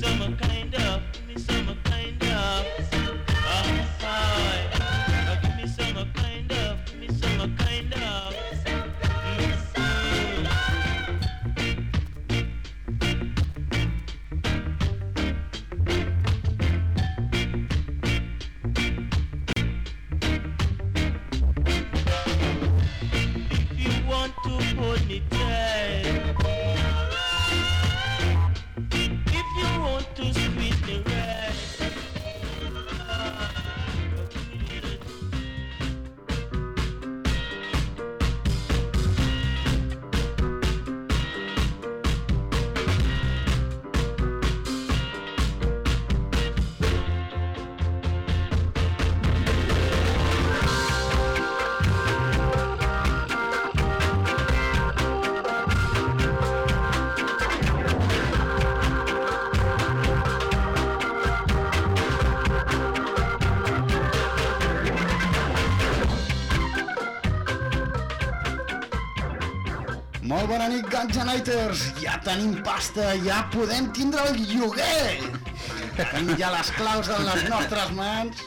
some kind of, Ganjaniters! Ja tenim pasta, ja podem tindre el lloguer! Tenim ja les claus en les nostres mans.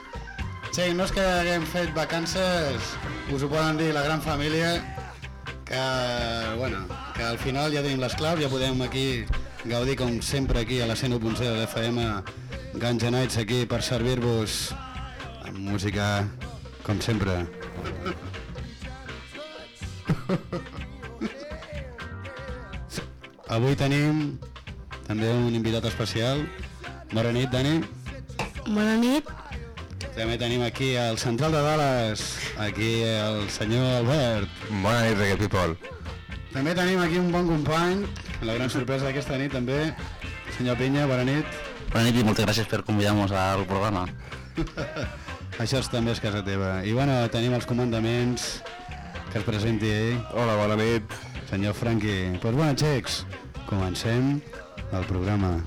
Sí, no és que haguem fet vacances, us ho poden dir la gran família, que, bueno, que al final ja tenim les claus, ja podem aquí gaudir com sempre aquí a la 101.0 de l'FM Ganja Nights aquí per servir-vos amb música com sempre. Avui tenim també un invitat especial. Bona nit, Dani. Bona nit. També tenim aquí al Central de Dallas, aquí el senyor Albert. Bona nit, Reggae People. També tenim aquí un bon company, la gran sorpresa d'aquesta nit també, senyor Pinya, bona nit. Bona nit i moltes gràcies per convidar-nos al programa. Això és, també és casa teva. I bueno, tenim els comandaments que es presenti ell, Hola, bona nit. senyor Franqui. Doncs pues bueno, xecs, comencem el programa.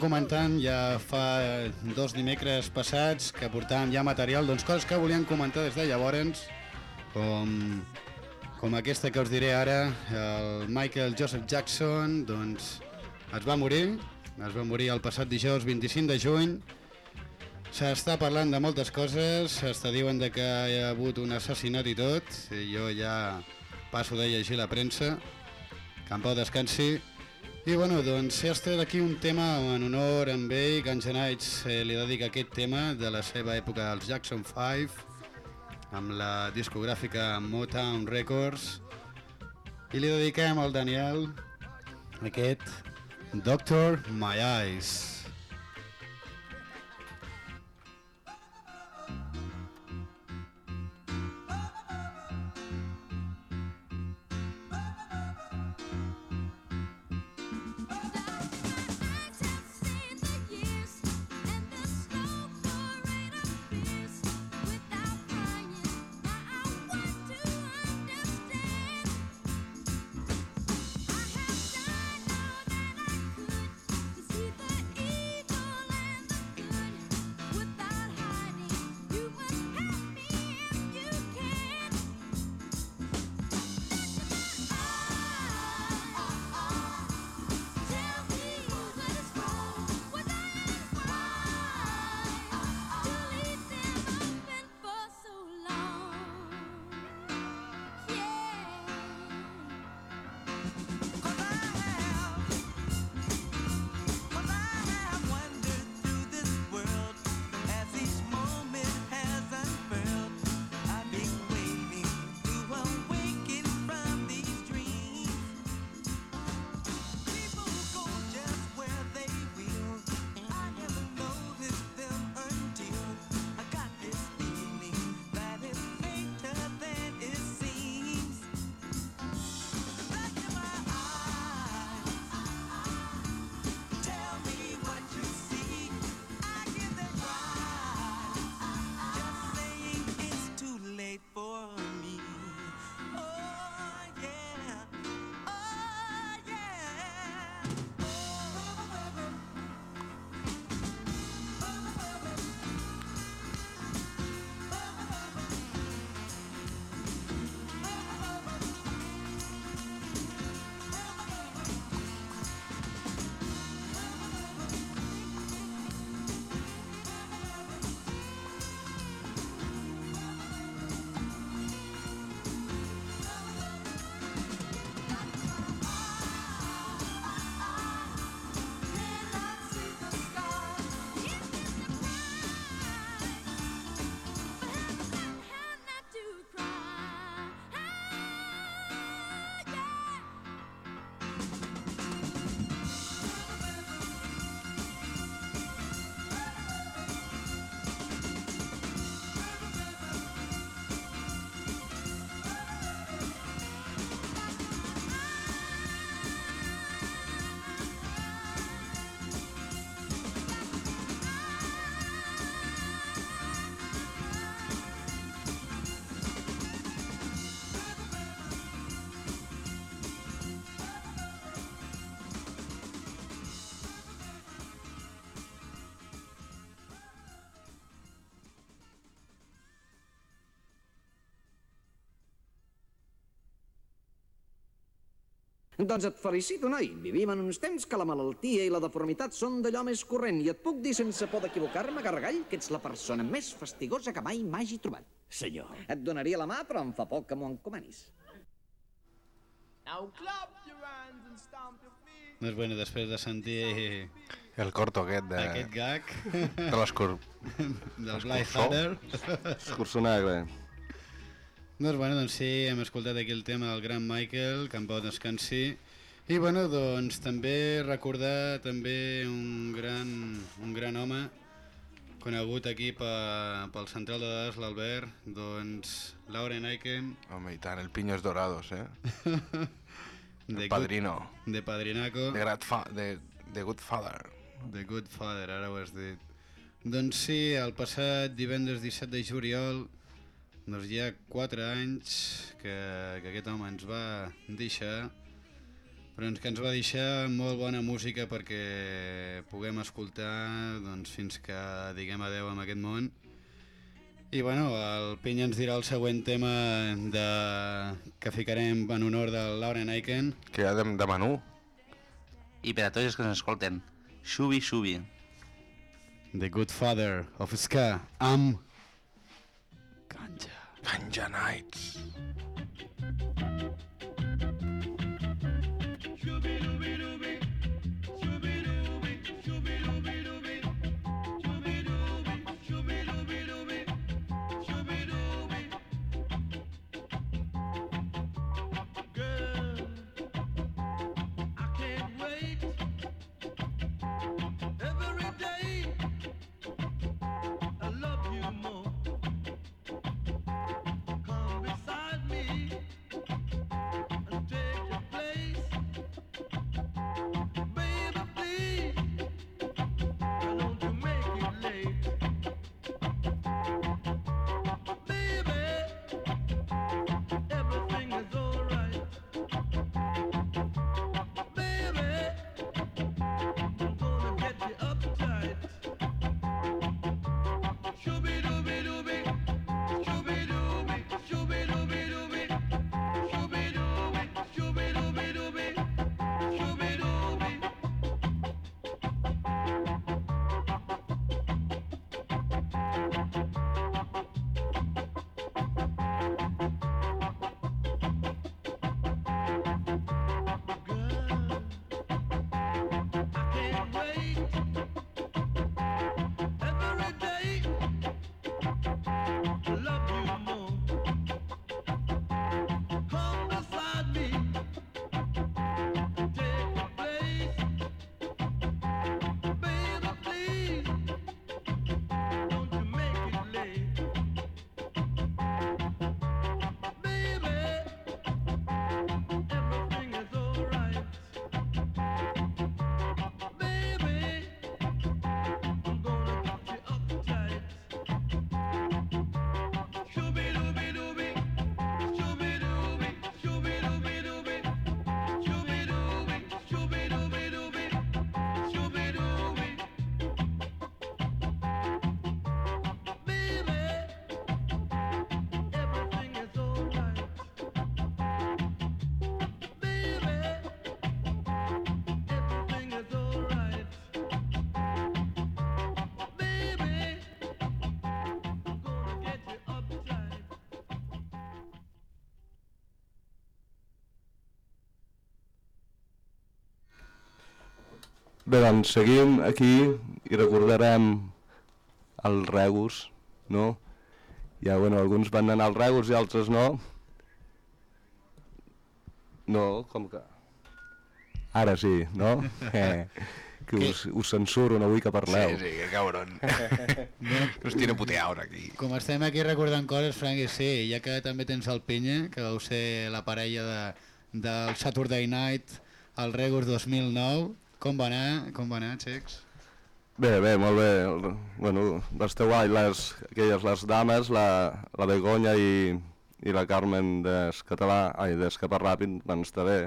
Comentant ja fa eh, dos dimecres passats que portàvem ja material, doncs coses que volíem comentar des de llavors, com, com aquesta que us diré ara, el Michael Joseph Jackson, doncs es va morir, es va morir el passat dijous 25 de juny, S'està parlant de moltes coses, s'està diuen de que hi ha hagut un assassinat i tot, i jo ja passo de llegir la premsa, que en pau descansi. I bueno, doncs he estat aquí un tema en honor amb ell, Guns N' Nights eh, li dedica aquest tema de la seva època als Jackson 5, amb la discogràfica Motown Records, i li dediquem al Daniel aquest Doctor My Eyes. Doncs et felicito, noi. Vivim en uns temps que la malaltia i la deformitat són d'allò més corrent i et puc dir sense por d'equivocar-me, Gargall, que ets la persona més fastigosa que mai m'hagi trobat. Senyor. Et donaria la mà, però em fa poc que m'ho encomanis. Doncs bueno, després de sentir El corto aquest de... aquest gag De l'escur... del Bly Hatter, Escurçó negre. Doncs bueno, doncs sí, hem escoltat aquí el tema del gran Michael, que en pau descansi. I bueno, doncs també recordar també un gran, un gran home conegut aquí pe, pel central de dades, l'Albert, doncs Lauren Aiken, Home, i tant, el Piños Dorados, eh? de El padrino. Good, de Padrinaco. De, fa... de, de Good Father. The Good Father, ara ho has dit. Doncs sí, el passat divendres 17 de juliol, doncs hi ha 4 anys que, que aquest home ens va deixar, però ens, que ens va deixar molt bona música perquè puguem escoltar doncs, fins que diguem adeu amb aquest món. I bueno, el Pinya ens dirà el següent tema de... que ficarem en honor de Lauren Aiken. Que ha de, de menú. I per a tots els que ens escolten, xubi, xubi. The Good Father of Ska, amb... Ganja. Bé, doncs seguim aquí i recordarem el Regus, no? Ja, bueno, alguns van anar al Regus i altres no. No, com que... Ara sí, no? Eh, que us, us censuren avui que parleu. Sí, sí, que cabron. Nos tiene puteado aquí. Com estem aquí recordant coses, Frank, i sí, ja que també tens el Penya, que vau ser la parella de, del Saturday Night al Regus 2009, com va anar, com va anar, Xecs? Bé, bé, molt bé. Bueno, d'este guai, les, aquelles, les dames, la, la Begoña i, i la Carmen d'Escatalà, ai, d'Escapar Ràpid, van estar bé.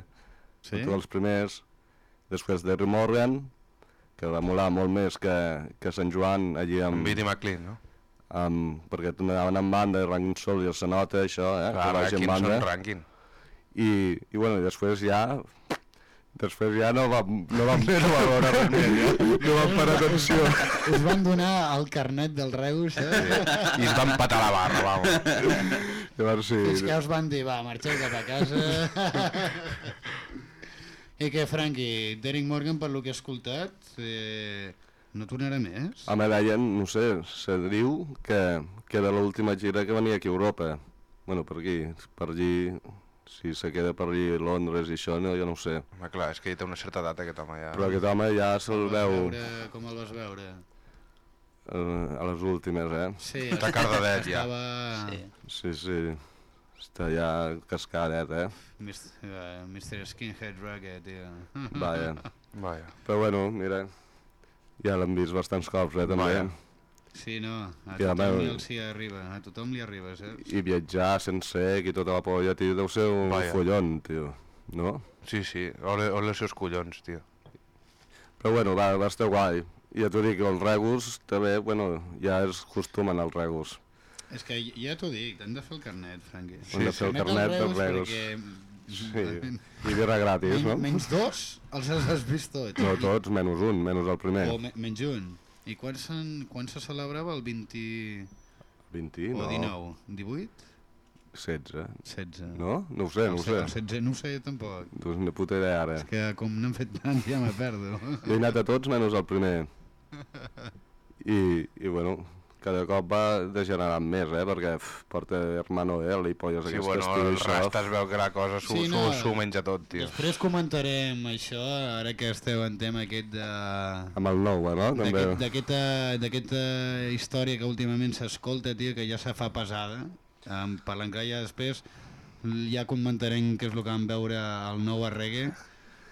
Sí? Tots els primers. Després de Morgan, que va molar molt més que, que Sant Joan, allí amb... Amb Bitty McLean, no? amb perquè anaven en banda i ranking sol i se nota això, eh? Clar, que vagi en banda. són ranking. I, i bueno, i després ja Després ja no vam, no vam, no vam veure res més, no vam parar atenció. Us van donar el carnet del Reus, eh? I ens van patar la barra, vamos. Llavors sí, Fins que us van dir, va, marxeu cap a casa. I què, Franqui, Derek Morgan, per lo que he escoltat, eh, no tornarà més? a mi deien, no sé, se diu que, que era l'última gira que venia aquí a Europa. Bueno, per aquí, per allí, si se queda per allí Londres i això, no, jo no ho sé. Home, clar, és que ja té una certa edat aquest home ja. Però aquest home ja se'l veu veure, com el vas veure? eh, a les últimes, eh? Sí, Està cardadet, ja. Estava... Sí. Sí, sí, està ja cascadet, eh? Mr. Uh, Mr. Skinhead Reggae, tio. Vaja. Vaja. Però bueno, mira, ja l'hem vist bastants cops, eh, també. Vaja. Sí, no, a Ja, tothom meu. li arriba, a tothom li arriba, saps? I viatjar sense sec i tota la polla, tio, deu ser un Vaja. follon, tio. No? Sí, sí, ole, ole els seus collons, tio. Però bueno, va, va estar guai. I ja t'ho dic, els regus també, bueno, ja és costum en els regus. És que ja t'ho dic, hem de fer el carnet, Franqui. Hem de fer el carnet dels regus. Perquè... Sí, i birra gratis, no? menys dos els has vist tots. No tots, menys un, menys el primer. O me, menys un. I quan, se'n- quan se celebrava el 20... 20, o no? 19? 18? 16. 16. No? No ho sé, no ho sé. El 16 no ho sé tampoc. Doncs ni puta idea ara. És que com n'hem fet tant ja me perdo. Jo he anat a tots menys el primer. I, i bueno, cada cop va degenerant més, eh? Perquè pf, porta Hermano L i polles Sí, aquestes, bueno, tio, el això. Rasta es veu que la cosa s'ho Sí, no, menja tot, tio. Després comentarem això, ara que esteu en tema aquest de... Amb el nou, eh, no? D'aquesta d'aquesta història que últimament s'escolta, tio, que ja se fa pesada. Um, parlant que ja després ja comentarem què és el que vam veure al nou a reggae,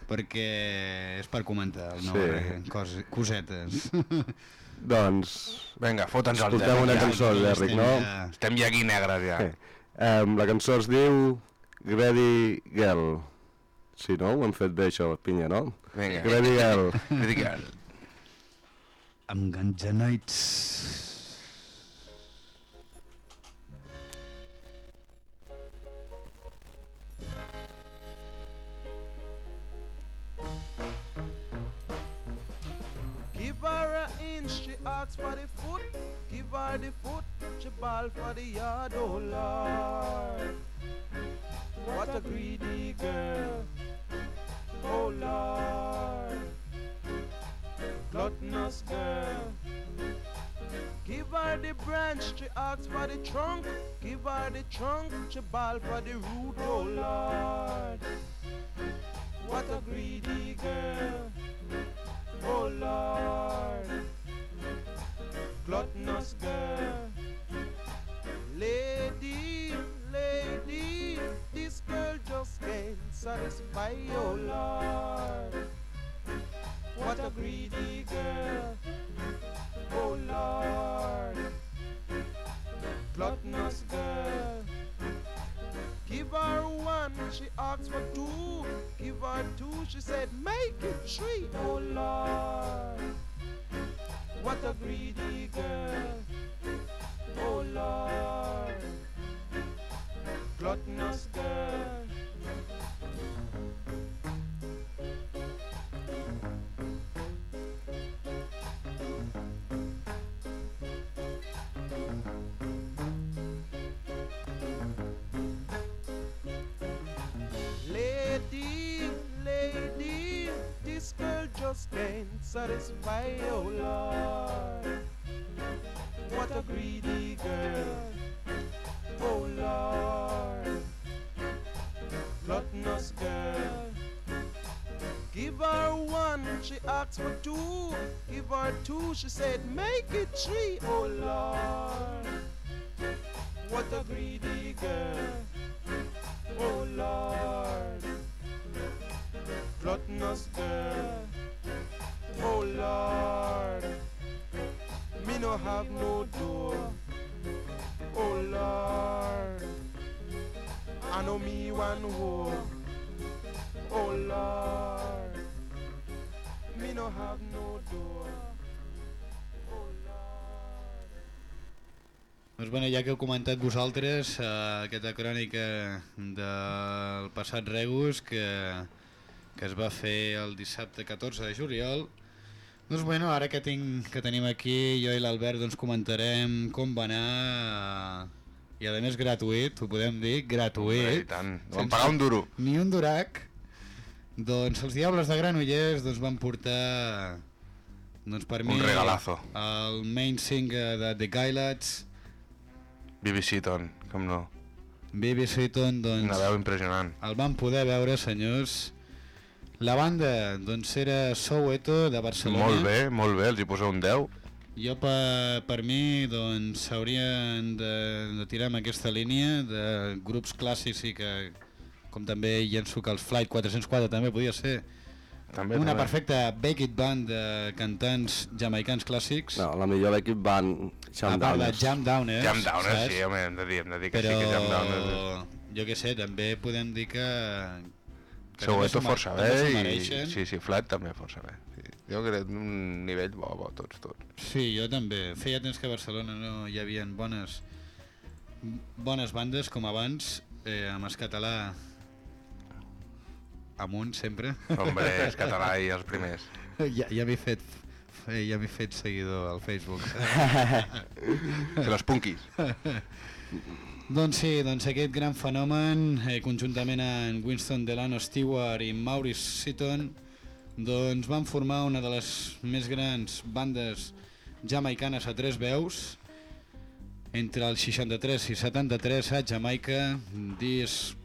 perquè és per comentar el nou Sí. a reggae, cos, cosetes. Doncs, Vinga, fota'ns el escoltem tema. una ja. cançó, Derrick, Estem no? ja- Estem ja aquí negres, ja. Um, la cançó es diu Grady Girl. Sí, no? Ho hem fet bé, això, pinya, no? Vinga. Grady Girl. Critica. Amb Ganja asks for the foot. Give her the foot, she ball for the yard, oh Lord. What a greedy girl, oh Lord. Gluttonous girl. Give her the branch, she asks for the trunk. Give her the trunk, she ball for the root, oh Lord. What a greedy girl. Oh Lord, gluttonous girl, what a greedy girl. Oh Lord, gluttonous girl. Lady, lady, this girl just can't satisfy, oh Lord. Greedy girl, oh Lord. Gluttonous girl. Give her one, she asked for two. Give her two, she said, make it three, oh Lord. What a greedy girl, oh Lord. Gluttonous girl, know me one whore, oh Lord. Me no have no door. oh. Doncs bueno, ja que heu comentat vosaltres eh, aquesta crònica del passat Regus, que que es va fer el dissabte 14 de juliol. Doncs bueno, ara que, tinc, que tenim aquí, jo i l'Albert doncs comentarem com va anar eh, i a més gratuït, ho podem dir, gratuït. I tant, vam pagar un duro. Ni un durac. Doncs els Diables de Granollers doncs, van portar doncs per Un mi regalazo. el main singer de The Guylats, Bibi Seaton, com no. Bibi Sweeton, doncs Una veu impressionant. el van poder veure, senyors. La banda doncs era Soweto de Barcelona. Molt bé, molt bé, els hi posa un 10. Jo per, per mi doncs s'haurien de, de tirar amb aquesta línia de grups clàssics i que com també llenço que els Flight 404 també podia ser També, una també. perfecta Baked Band de cantants jamaicans clàssics No, la millor l'equip van a Jam part de Downers. Jam Downers, Jam Downers, saps? sí, home, hem de dir, hem de dir que però sí que Jam Downers... jo què sé, també podem dir que, que s'ho força bé i... Sí, sí, Flat també força bé. Jo crec un nivell bo, bo, tots, tots. Sí, jo també. Feia temps que a Barcelona no hi havia bones bones bandes com abans, eh, amb el català amunt sempre. Hombre, és català i els primers. ja ja m'he fet ja m'he fet seguidor al Facebook. Que los punkis. doncs sí, doncs aquest gran fenomen, eh, conjuntament amb Winston Delano Stewart i Maurice Seaton, doncs van formar una de les més grans bandes jamaicanes a tres veus, entre els 63 i 73 a Jamaica, disc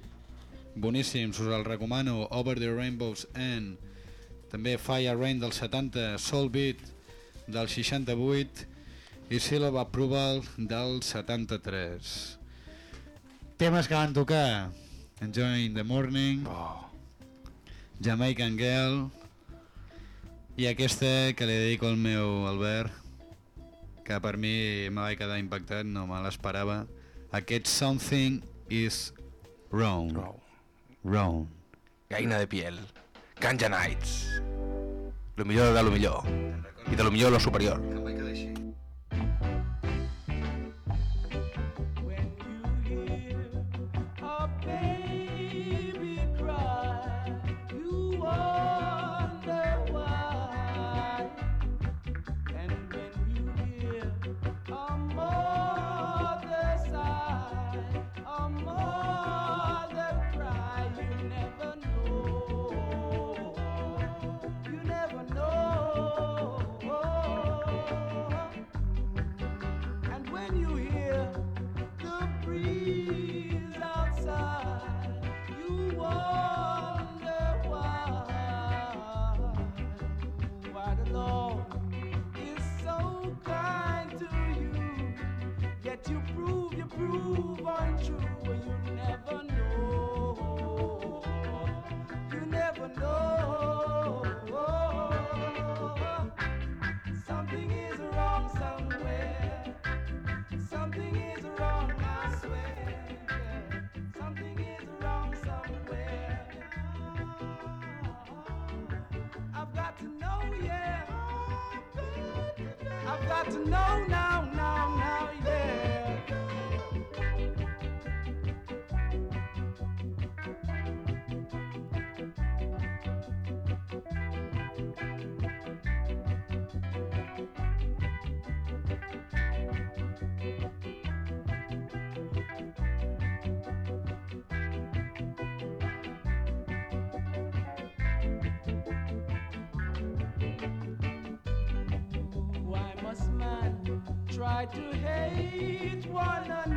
boníssims, us el recomano, Over the Rainbows End, també Fire Rain del 70, Soul Beat del 68 i of Approval del 73. Temes que van tocar Enjoying the Morning, Oh, Jamaican Girl i aquesta que li dedico al meu Albert que per mi me vaig quedar impactat, no me l'esperava aquest Something is Wrong no. Wrong Gaina de piel. Ganja Nights. Lo millor de lo millor. I de lo millor lo superior. When yet you prove, you prove untrue. You never know. You never know. Something is wrong somewhere. Something is wrong, I swear. Something is wrong somewhere. I've got to know, yeah. I've got to know now, now, try to hate one another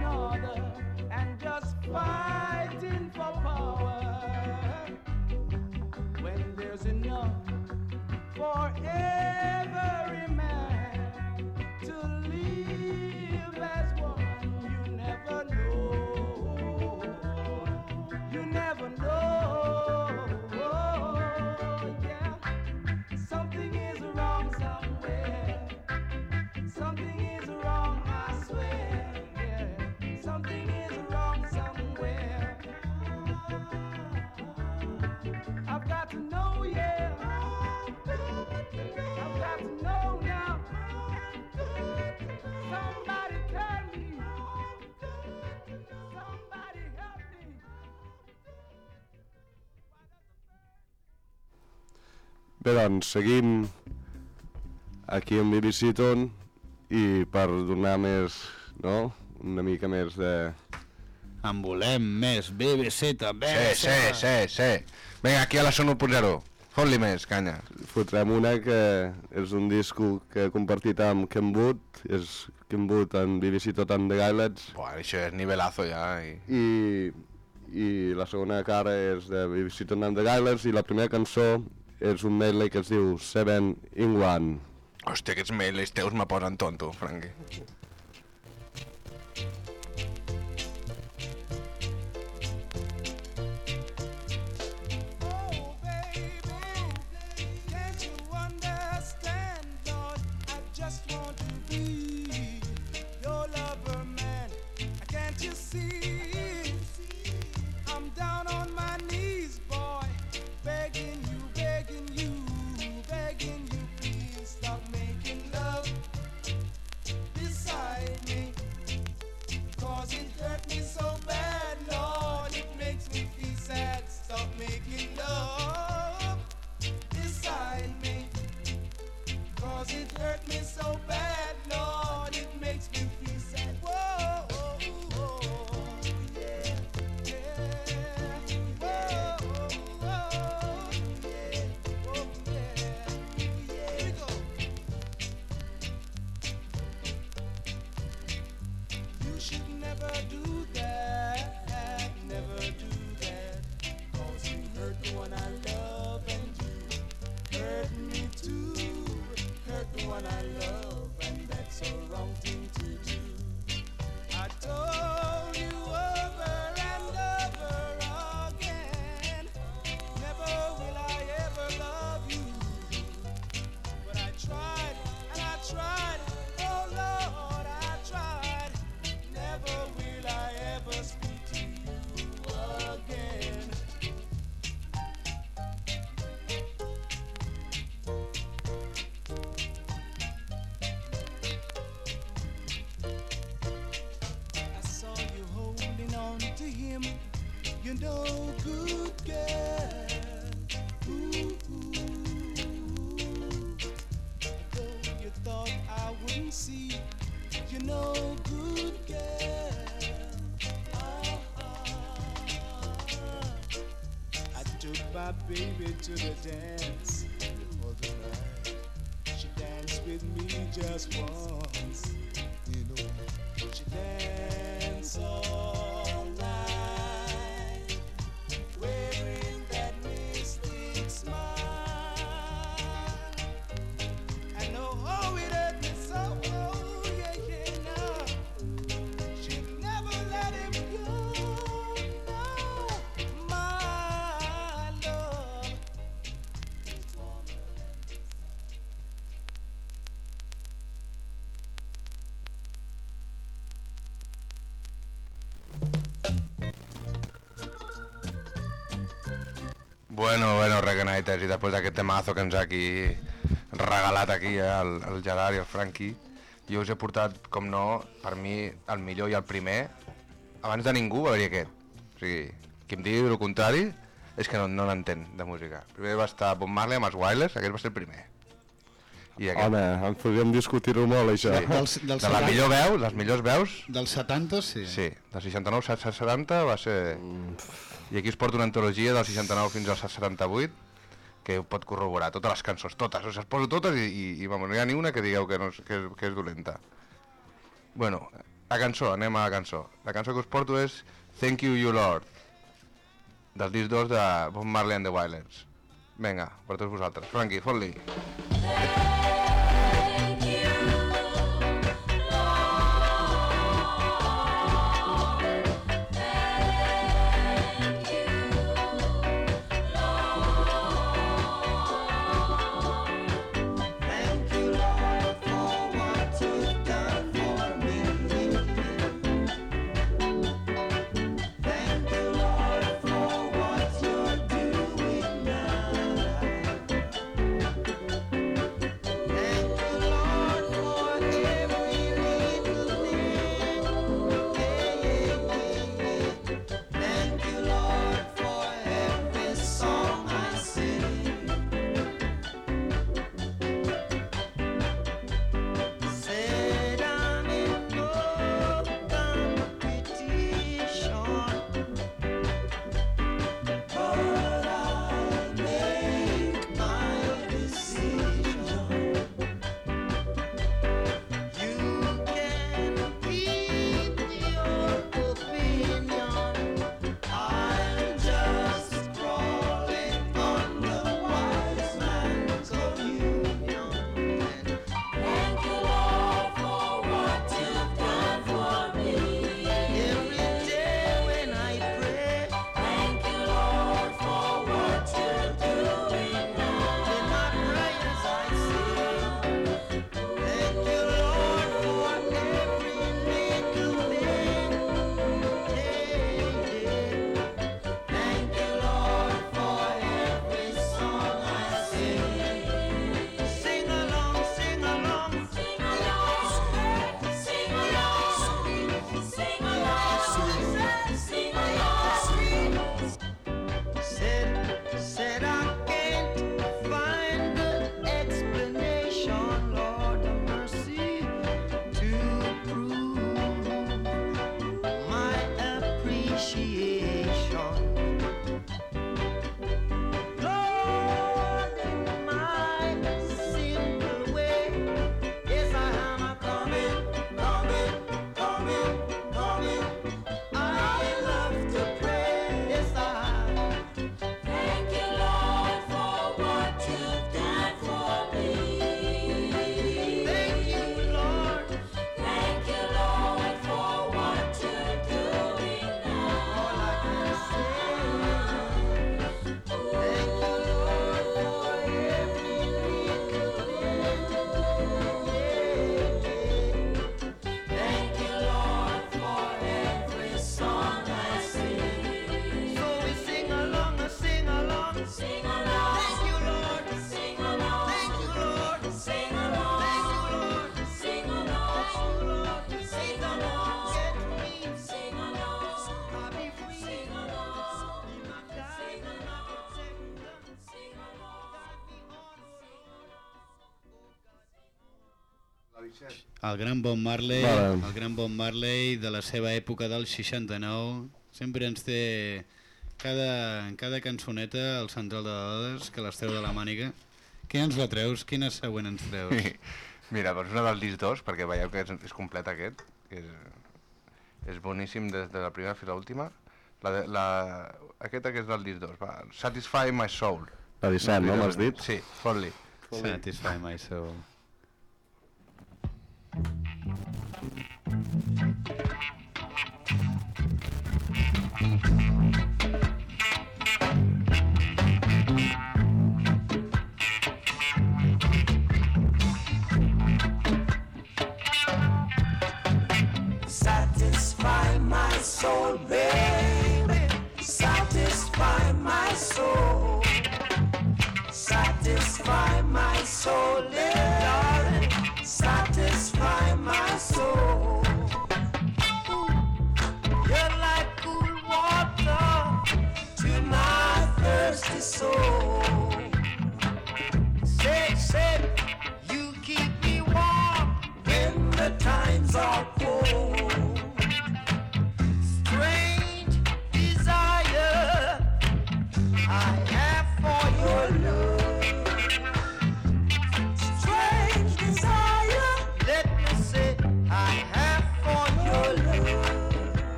Bé, doncs, seguim aquí amb Bibi Seaton i per donar més, no?, una mica més de... En volem més, BBC també. Sí, sí, sí, sí. Vinga, aquí a la Son 1.0. Fot-li més, canya. Fotrem una que és un disco que he compartit amb Ken Wood, és Ken Wood en BBC Tot and the Guilets, Buah, això és nivelazo ja. I... i, i la segona cara és de BBC Tot and the Guilets i la primera cançó és un medley que es diu Seven in One. Hòstia, aquests mails teus me posen tonto, Franqui. Baby to the dance Regeniters, i després d'aquest temazo que ens ha aquí regalat aquí el, el Gerard i el Franqui, jo us he portat, com no, per mi el millor i el primer, abans de ningú va haver aquest. O sigui, qui em digui el contrari és que no, no n'entén de música. Primer va estar Bob Marley amb els Wailers, aquest va ser el primer. I aquest, Home, en podríem discutir-ho molt, això. Sí. Dels, dels, de la 70 millor veu, les millors veus, dels 70, sí. sí, del 69 al 70 va ser... I aquí es porta una antologia del 69 fins al 78 que ho pot corroborar, totes les cançons, totes, o sigui, es poso totes i, i, i vamos, no hi ha ni una que digueu que, no, és- que, és- que és dolenta. Bueno, la cançó, anem a la cançó. La cançó que us porto és Thank You You Lord, del disc 2 de Bob Marley and the Wailers. Vinga, per tots vosaltres. Franqui, fot-li. Thank El gran Bob Marley, Vale. el gran Bob Marley de la seva època del 69, sempre ens té cada, en cada cançoneta el central de dades que les treu de la màniga. Quina ens la treus? Quina següent ens treus? Mira, doncs una del disc 2, perquè veieu que és, és complet aquest, que és, és boníssim des de la primera fins a l'última. La, de- la, aquesta que és del disc 2, va, Satisfy My Soul. La 17, no, m'has dit? Sí, fot-li. Satisfy my soul. Mm-hmm.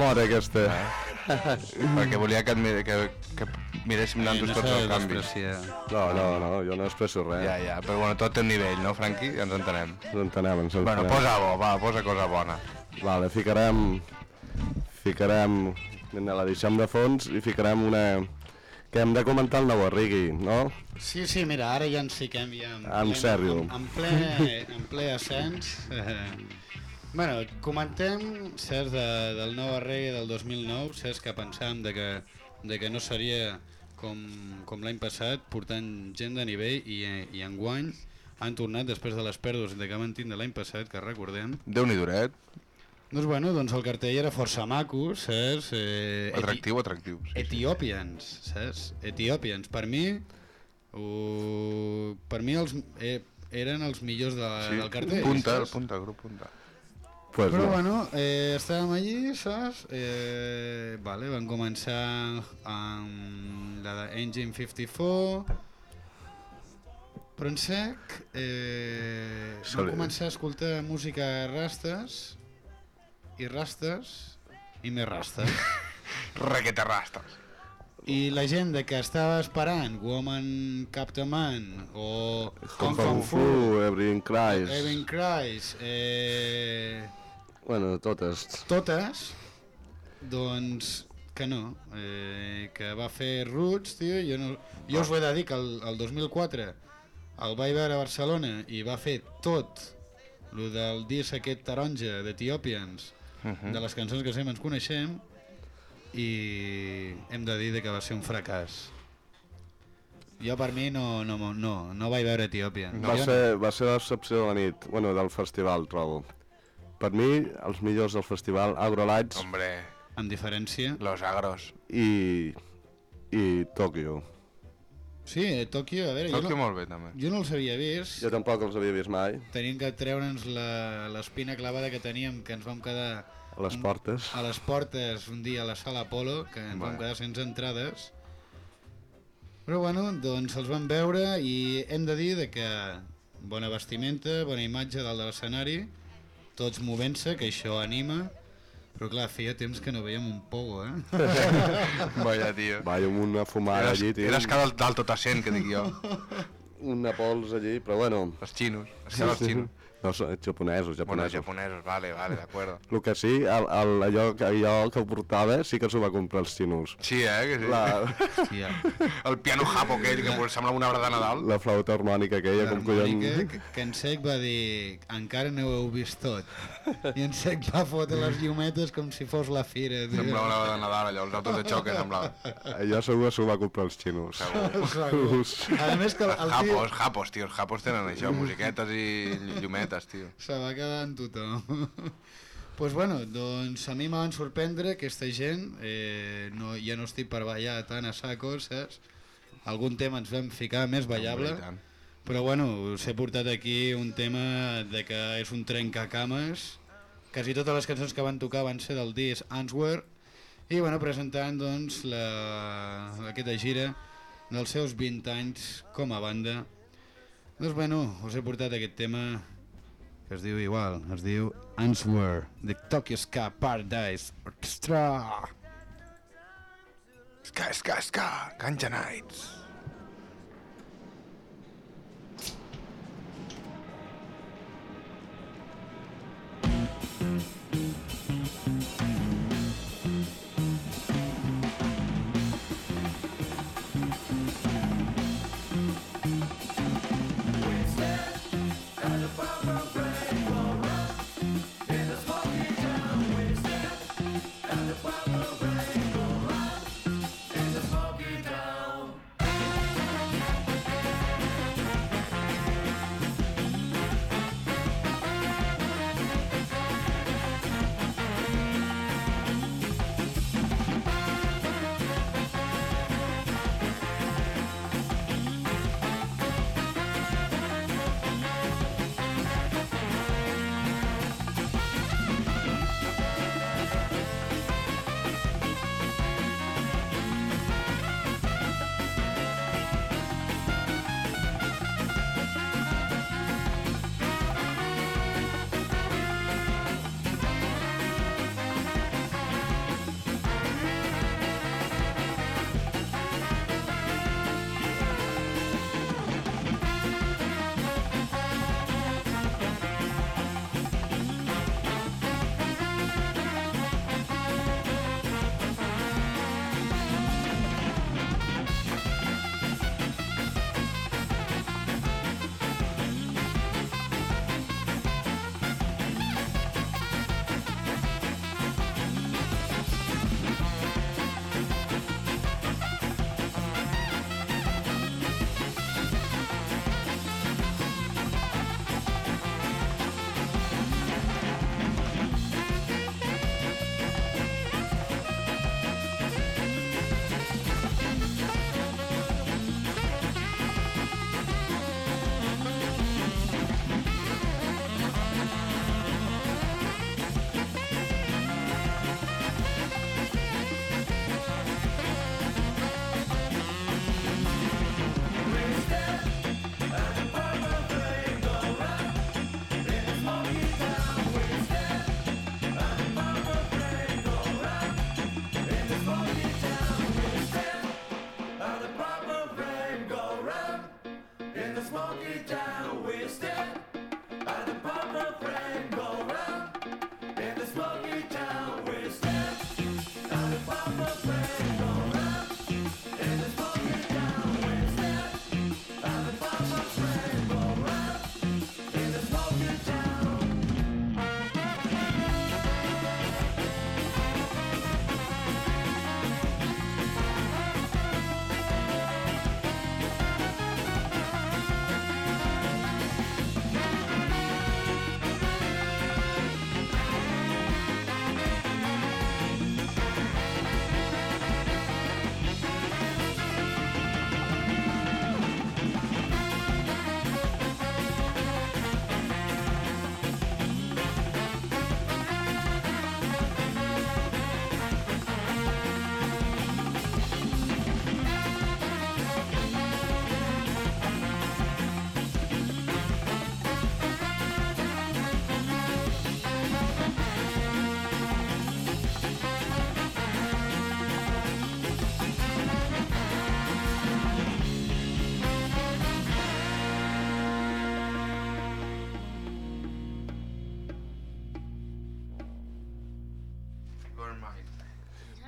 Brings love. Que te'n mor aquesta. perquè volia que, et mire, que, que miréssim nosaltres tots el canvi. No, no, no, jo no expresso res. Ja, ja, però bueno, tot té un nivell, no, Franqui? Ja ens entenem. Ens entenem, ens Bueno, entenem. posa bo, va, posa cosa bona. Vale, ficarem... Ficarem... La deixem de fons i ficarem una... Que hem de comentar el nou Rigui, no? Sí, sí, mira, ara ja ens fiquem ja en, En ple- sèrio. En, en, ple, en ple ascens. Eh, bueno, comentem, certs, de, del nou arregui del 2009, certs que pensàvem de que, de que no seria com, com l'any passat, portant gent de nivell i, i enguany han tornat després de les pèrdues de que van tindre l'any passat, que recordem. Déu-n'hi duret, Doncs bueno, doncs el cartell era força maco, saps? Eh, eti- atractiu, atractiu. Sí, sí. Ethiopians, saps? Ethiopians. Per mi, uh, per mi els, eh, eren els millors de, Sí, del cartell. punta, saps? punta, grup punta. Pues Però no. bueno, eh, estàvem allí, saps? Eh, vale, van començar amb la de Engine 54, però en sec eh, Soli- començar a escoltar música rastes i rastes i més rastes. Requete rastes. I la gent que estava esperant Woman Captain Man o Kung Kung Fu, Everything Cries. Evan Cries, eh, Bueno, totes. totes, doncs que no, eh, que va fer Roots, tio, jo, no, jo us ho he de dir que el, el 2004 el vaig veure a Barcelona i va fer tot lo del disc aquest taronja d'Ethiopians, Mhm. de les cançons que sempre ens coneixem, i hem de dir que va ser un fracàs. Jo per mi no, no, no, no vaig veure Etiòpia. Va Jo ser, va ser l'excepció de la nit, bueno, del festival, trobo. Per mi, els millors del festival, Agrolights Hombre, Amb diferència. los agros. i, i Tòquio. Sí, eh, Tòquio, a veure, jo Tòquio no, molt bé, també. jo no els havia vist. Jo tampoc els havia vist mai, Tenim que treure'ns la- l'espina clavada que teníem, que ens vam quedar a les portes. a les portes un dia a la sala Apolo, que ens vam Bueno. quedar sense entrades. Però bueno, doncs els vam veure i hem de dir de que bona vestimenta, bona imatge dalt de l'escenari, tots movent-se, que això anima, però clar, feia temps que no veiem un pogo, eh? Vaya, tio. Vaig amb una fumada Eres, allí, tio. eres cada del tot assent, que dic jo. Una pols allí, però bueno... Els xinos. És que els xinos. No, són japonesos, Bueno, japonesos. japonesos, vale, vale, d'acord. El que sí, el, el, allò, que- allò que portava sí que s'ho va comprar els xinos. Sí, eh, que sí. La, Hòstia, El piano japo aquell, que sembla un arbre de Nadal. la flauta harmònica aquella, com collons... que, que en Sec va dir encara no ho heu vist tot. I en Sec va fotre les llumetes com si fos la fira. tio. Semblava un arbre de Nadal, allò, els autos de xoc, semblava. Allò segur s'ho va comprar els xinos. Segur. A més que el, el tio Japos, japos, tio, els japos tenen això, musiquetes i llumetes, tio. se va quedar en tothom. pues bueno, doncs a mi me van sorprendre aquesta gent, eh, no, ja no estic per ballar tant a saco, saps? algun tema ens vam ficar més ballable, però bueno, us he portat aquí un tema de que és un trencacames, quasi totes les cançons que van tocar van ser del disc Answer, i bueno, presentant doncs la, aquesta gira dels seus 20 anys com a banda. Doncs bueno, us he portat aquest tema que es diu igual, es diu Answer, de Tokyo Ska Paradise Orchestra. Ska, ska, ska, Ganja Nights.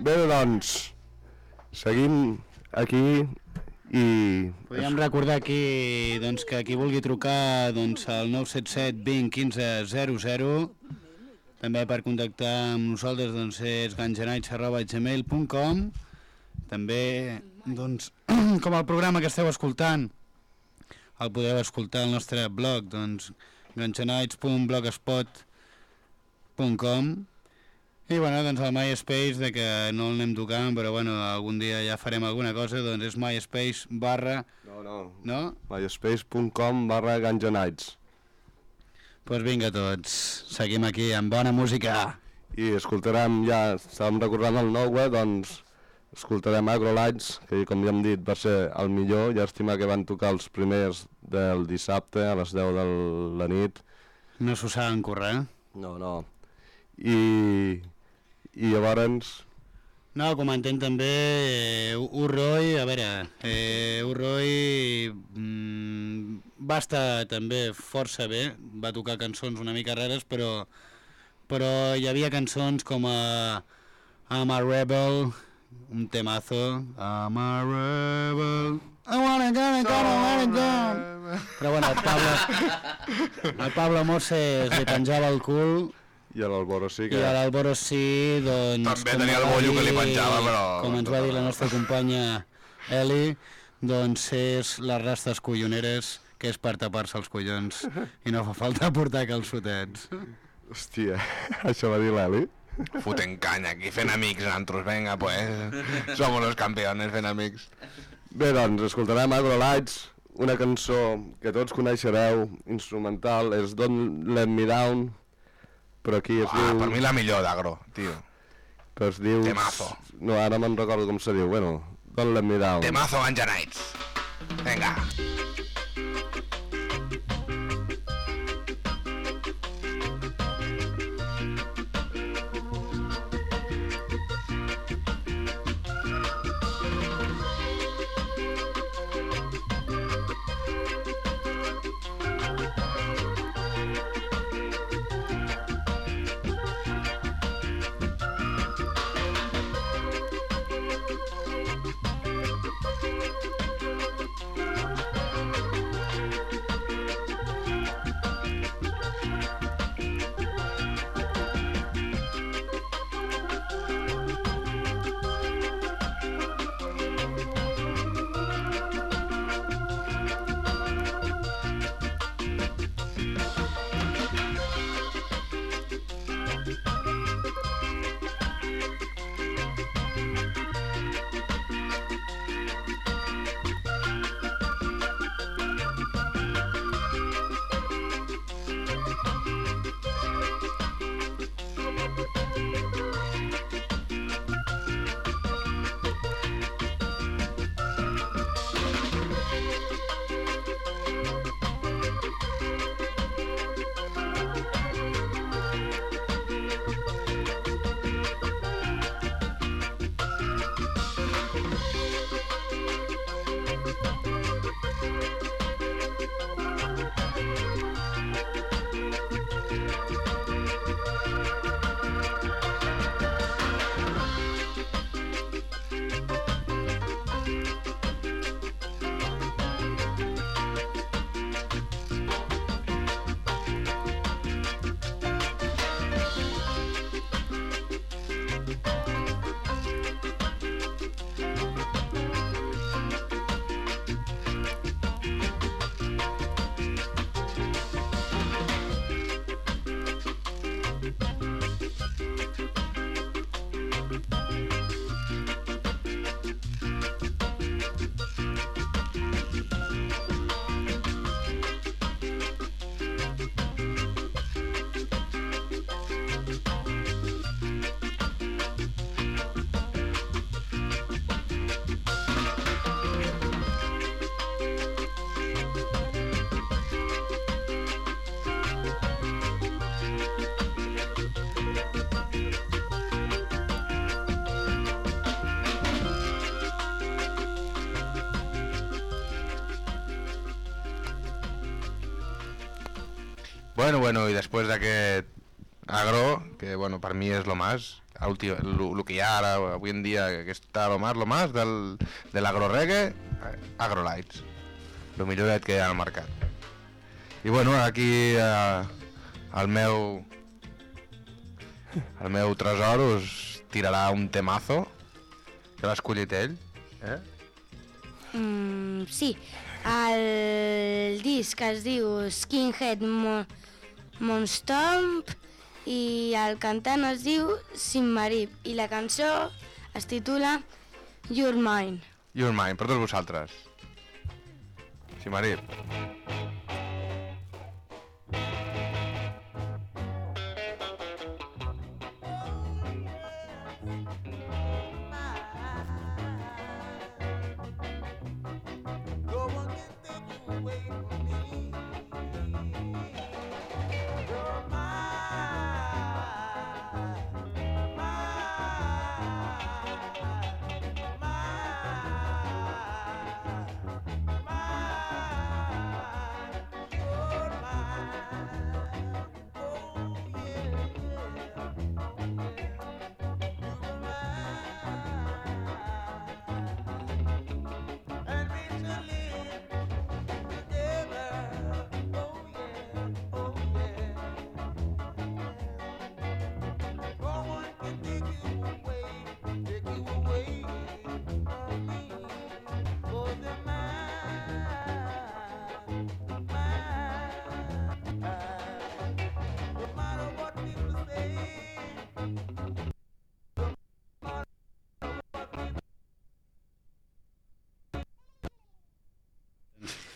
Bé, doncs, seguim aquí i... Podríem recordar aquí doncs, que qui vulgui trucar doncs, al 977 20 15 00 també per contactar amb nosaltres doncs, és ganjanites.gmail.com també doncs, com el programa que esteu escoltant el podeu escoltar al nostre blog doncs, ganjanites.blogspot.com I bueno, doncs el MySpace, de que no el anem tocant, però bueno, algun dia ja farem alguna cosa, doncs és MySpace barra... No, no. No? myspace.com barra ganjanites. Doncs pues vinga tots, seguim aquí amb bona música. I escoltarem ja, estàvem recordant el nou web, doncs escoltarem Agrolights, que com ja hem dit va ser el millor, ja estimar que van tocar els primers del dissabte a les 10 de la nit. No s'ho saben córrer, eh? No, no. I, i llavors, No, comentem també eh, Urroy, a veure, eh, Urroy mm, va estar també força bé, va tocar cançons una mica rares, però, però hi havia cançons com a I'm a Rebel, un temazo, I'm a Rebel, I wanna go, I wanna let it go. Però bueno, el Pablo, el Pablo Moses li penjava el cul i a l'Alboro sí i que... a l'Alboro sí, doncs... També tenia el bollo que li penjava, però- Com ens va dir la nostra companya Eli, doncs és les rastes colloneres que és per tapar-se els collons i no fa falta portar calçotets. Hòstia, això va dir l'Eli? Fotent canya aquí, fent amics nosaltres, venga, pues. Somos los campeones fent amics. Bé, doncs, escoltarem Agrolights, una cançó que tots coneixereu, instrumental, és Don't Let Me Down, però aquí es Ah, diu... per mi la millor d'agro, tio. Però es diu... Temazo. No, ara me'n recordo com se diu. Bueno, Don't Let Me Down. Temazo Ganja Nights. Venga. Bueno, bueno, i després d'aquest agro, que bueno, per mi és lo más, el que hi ha ara, avui en dia, que està lo más, lo más del, de l'agro-reggae, eh, agrolights. Lo milloret que hi ha al mercat. I bueno, aquí eh, el meu el meu tresor us tirarà un temazo que l'ha escollit ell. Eh? Mm, sí, el disc es diu Skinhead Mo Monstomp i el cantant es diu Simmarip i la cançó es titula Your Mine. Your Mind, per tots vosaltres. Sí, Marit.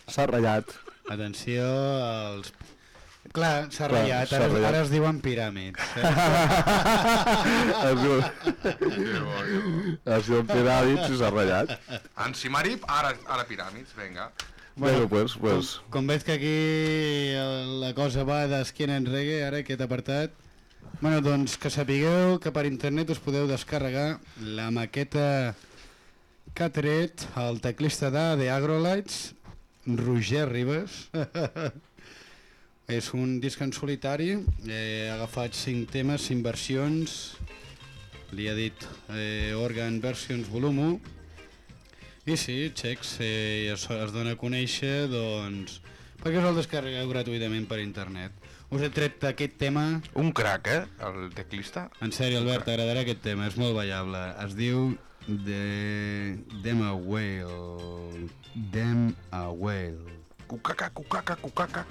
S'ha ratllat. Atenció als... Clar, s'ha ratllat, ara, ratllat. ara es diuen piràmids. Es diu... es diu piràmids i s'ha ratllat. En Simarip, ara, ara piràmids, vinga. Bueno, pues, pues... Com, com veig que aquí el- la cosa va d'esquena en reggae, ara aquest apartat, bueno, doncs que sapigueu que per internet us podeu descarregar la maqueta que ha tret el teclista de The Agrolites, Roger Ribas. És un disc en solitari, eh, ha agafat 5 temes, 5 versions, li ha dit eh, Organ Versions Volum 1, i sí, Chex eh, es, es dona a conèixer, doncs, perquè us el descarregueu gratuïtament per internet. Us he tret aquest tema, Un crac, eh? El teclista. en sèrio Albert, t'agradarà aquest tema, és molt ballable. Es diu de... Dem a Whale. Dem a Whale. Cucaca, cucaca, cucaca.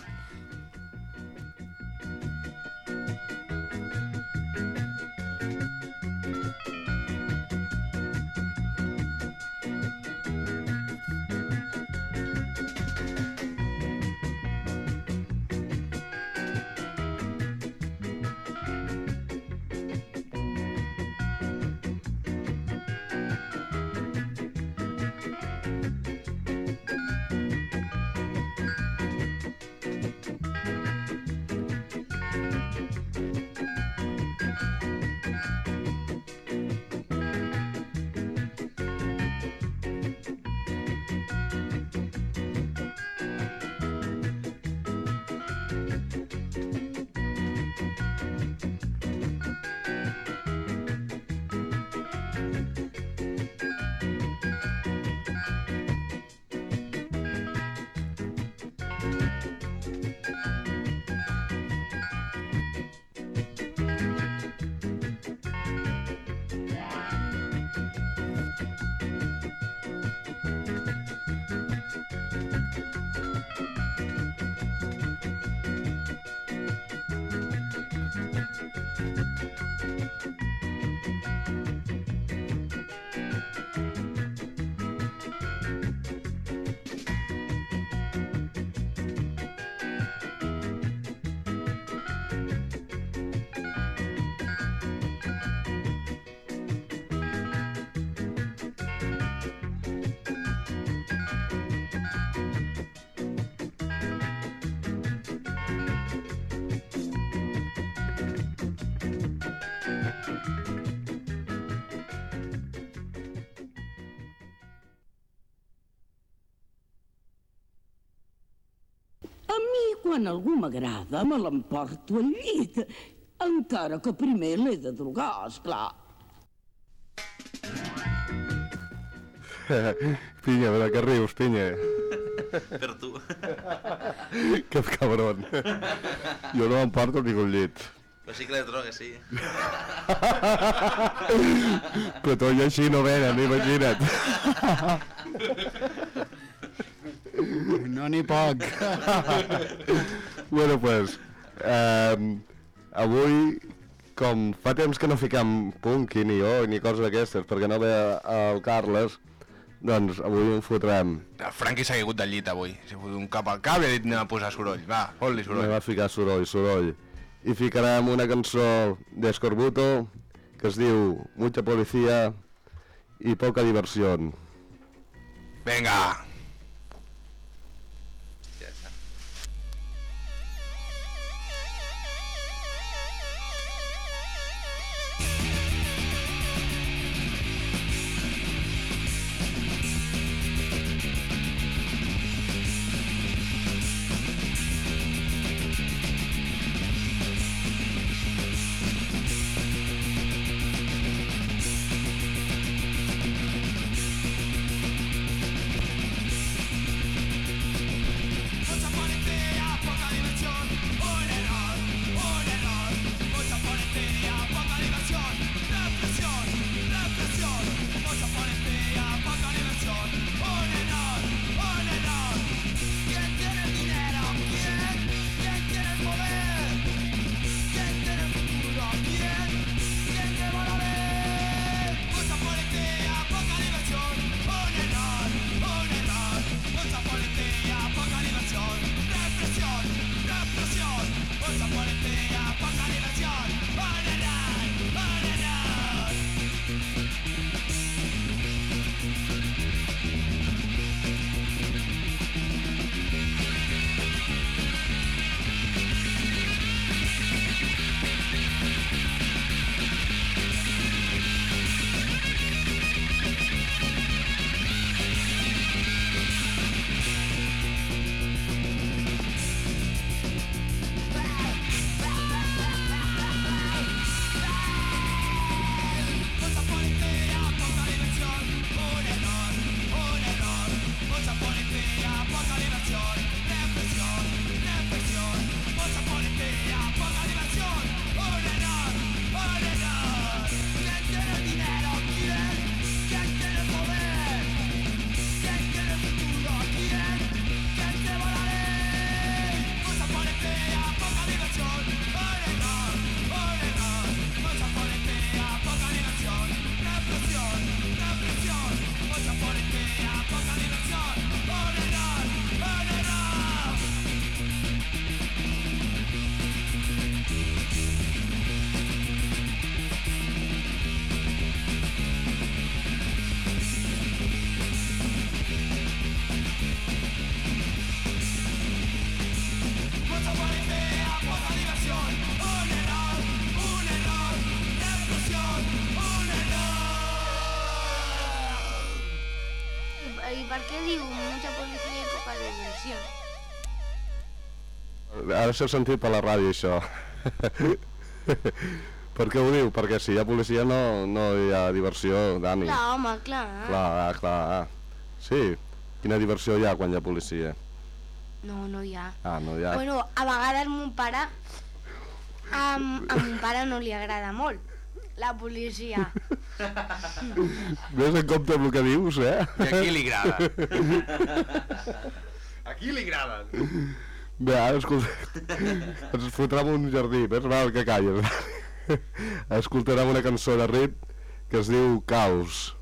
Quan algú m'agrada, me l'emporto al llit. Encara que primer l'he de drogar, esclar. Pinya, però què rius, Pinya? Per tu. que cabron. Jo no m'emporto ni un llit. Però sí que les drogues, sí. Però tot i així no venen, imagina't. No n'hi poc. bueno, pues, eh, avui, com fa temps que no ficam punky ni jo ni coses d'aquestes, perquè no ve el Carles, doncs avui en fotrem. El Franqui s'ha caigut del llit avui. S'ha fotut un cap al cap i ha dit anem a posar soroll. Va, fot-li soroll. va ficar soroll, soroll. I ficarem una cançó d'Escorbuto que es diu Mucha policía y poca diversión. Venga. Ara s'ha sentit per la ràdio, això. per què ho diu? Perquè si hi ha policia no, no hi ha diversió, Dani. Clar, home, clar. Clar, clar. Sí, quina diversió hi ha quan hi ha policia? No, no hi ha. Ah, no hi ha. Bueno, a vegades mon pare... A, a mon pare no li agrada molt la policia. Ves en compte amb el que dius, eh? I a qui li agrada? A qui li agraden? Bé, ara escolta... Ens fotrem un jardí, ves mal que calles. Escoltarem una cançó de Rip que es diu Caos.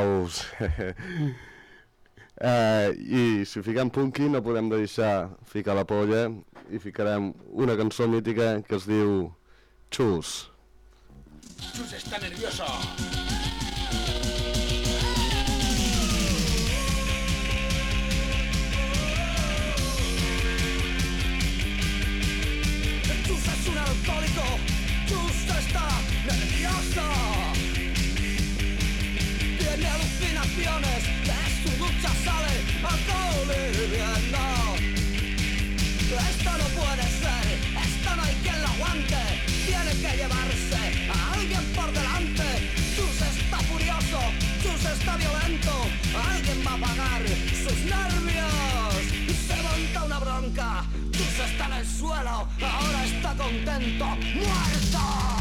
Caos. eh, I si fiquem punky no podem deixar ficar la polla i ficarem una cançó mítica que es diu Chus. Chus está nervioso. Chus es un alcohólico, Chus está nervioso. Tiene alucinaciones, de su ducha sale alcohol hirviendo. Esto no puede ser, esto no hay quien lo aguante. Tiene que llevarse a alguien por delante. Chus está furioso, Chus está violento. Alguien va a pagar sus nervios. Se monta una bronca, Chus está en el suelo, ahora está contento, muerto.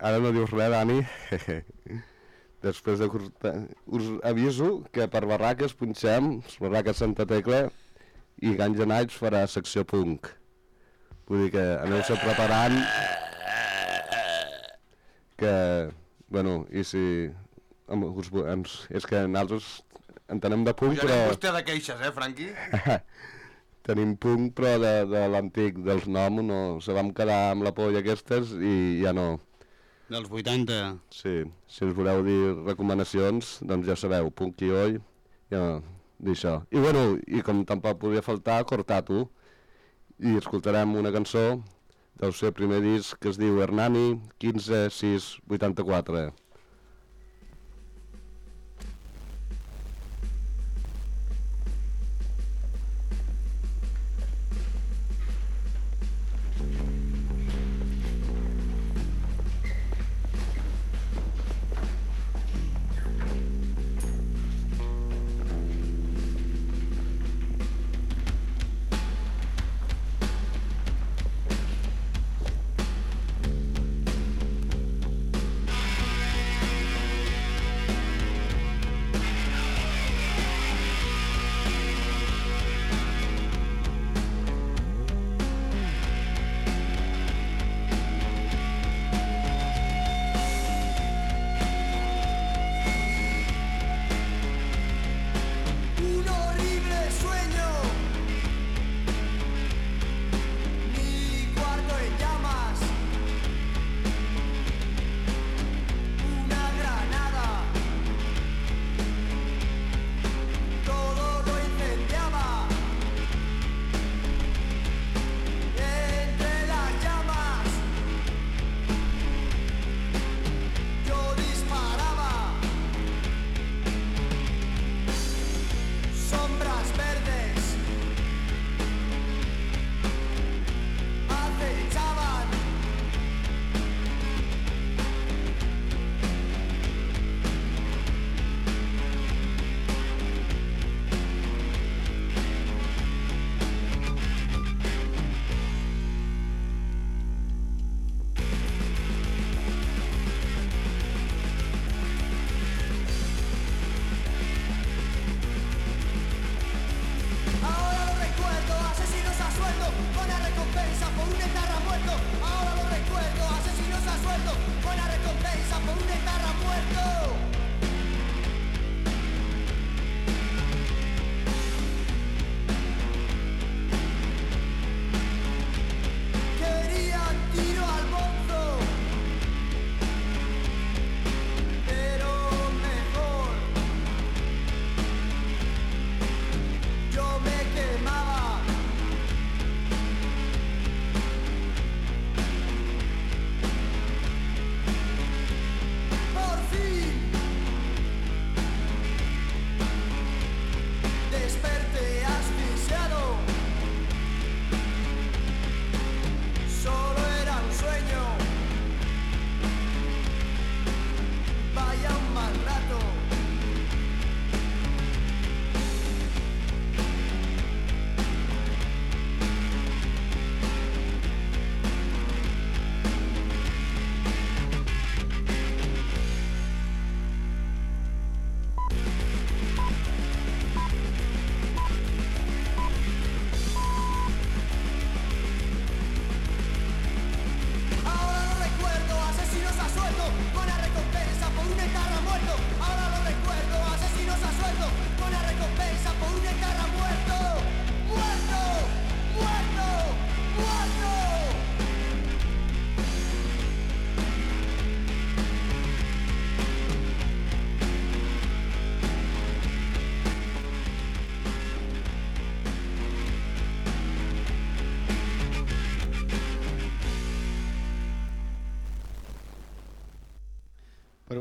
Ara no dius res, Dani. Després de curta... Us aviso que per barraques punxem, barraques Santa Tecla, i Ganja Nights farà secció punk. Vull dir que aneu-se preparant que, bueno, i si... Us, ens, és que nosaltres entenem de punk, però... vostè de queixes, eh, Franqui? Tenim punk, però de, de l'antic, dels nom, no, se vam quedar amb la polla aquestes i ja no. Dels 80. Sí, si us voleu dir recomanacions, doncs ja sabeu, punk i oi, ja dir això. I bueno, i com tampoc podia faltar, Cortatu, i escoltarem una cançó del seu primer disc que es diu Hernani 15684.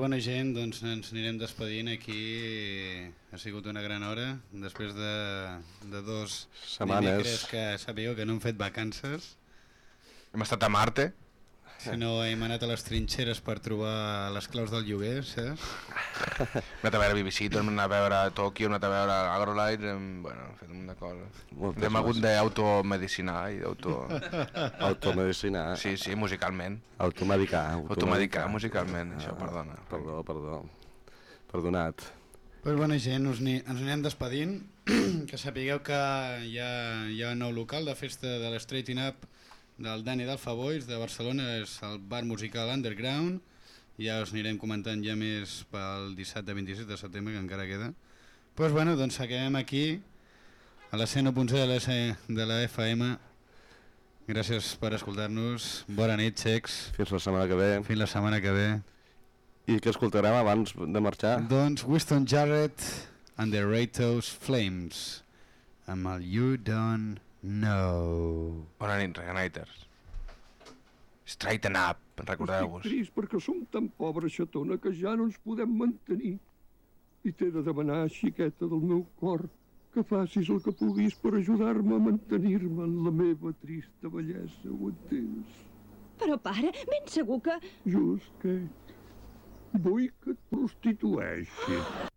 Bona gent, doncs ens anirem despedint aquí. Ha sigut una gran hora. Després de, de dos Setmanes. dimecres que sapigueu que no hem fet vacances. Hem estat a Marte. Sinó hem anat a les trinxeres per trobar les claus del lloguer, saps? Hem anat a veure BBC, hem anat a veure Tokyo, hem anat a veure Agrolight, hem, bueno, hem fet un de coses. Moltes hem hagut d'automedicinar i d'auto... Automedicinar. Sí, sí, musicalment. Automedicar. Automedicar musicalment, això, perdona. Perdó, perdó. Perdonat. Pues bona gent, us ni, ens anirem despedint. que sapigueu que hi ha, hi ha un nou local de festa de l'Straighten Up del Dani d'Alfa Boys de Barcelona, és el bar musical Underground. Ja us anirem comentant ja més pel dissabte 27 de setembre, que encara queda. Pues bueno, doncs acabem aquí, a la 100.0 de la, de la FM. Gràcies per escoltar-nos. Bona nit, xecs. Fins la setmana que ve. Fins la setmana que ve. I què escoltarem abans de marxar? Doncs Winston Jarrett and the Ratos Flames amb el You Don't Know. Bona nit, Reganiters. Straighten up, recordeu-vos. Estic trist perquè som tan pobres, xatona, que ja no ens podem mantenir. I t'he de demanar, xiqueta del meu cor, que facis el que puguis per ajudar-me a mantenir-me en la meva trista bellesa, ho entens? Però, pare, ben segur que... Just, que... Vull que et prostitueixis. You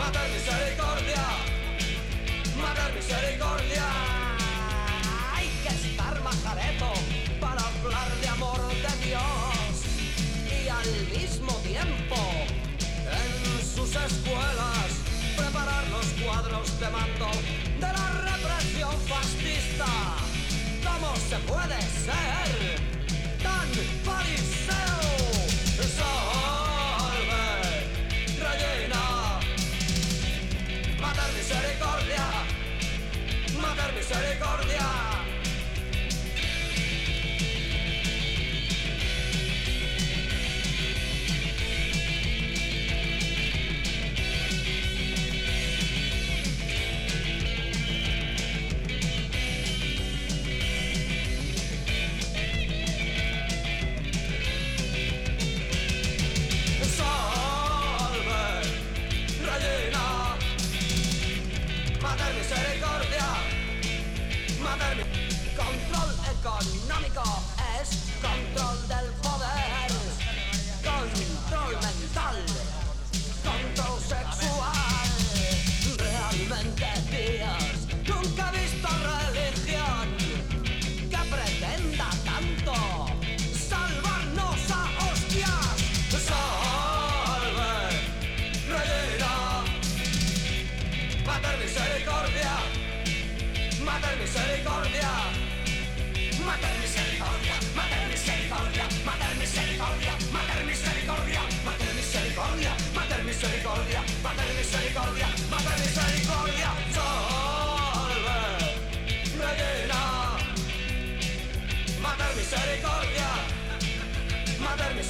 matar misericordia, matar misericordia. Hay que estar majareto para hablar de amor de Dios y al mismo tiempo en sus escuelas preparar los cuadros de mando de la represión fascista. ¿Cómo se puede ser? misericordia.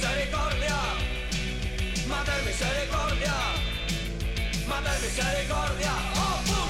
misericordia, Madre misericordia, mater misericordia, oh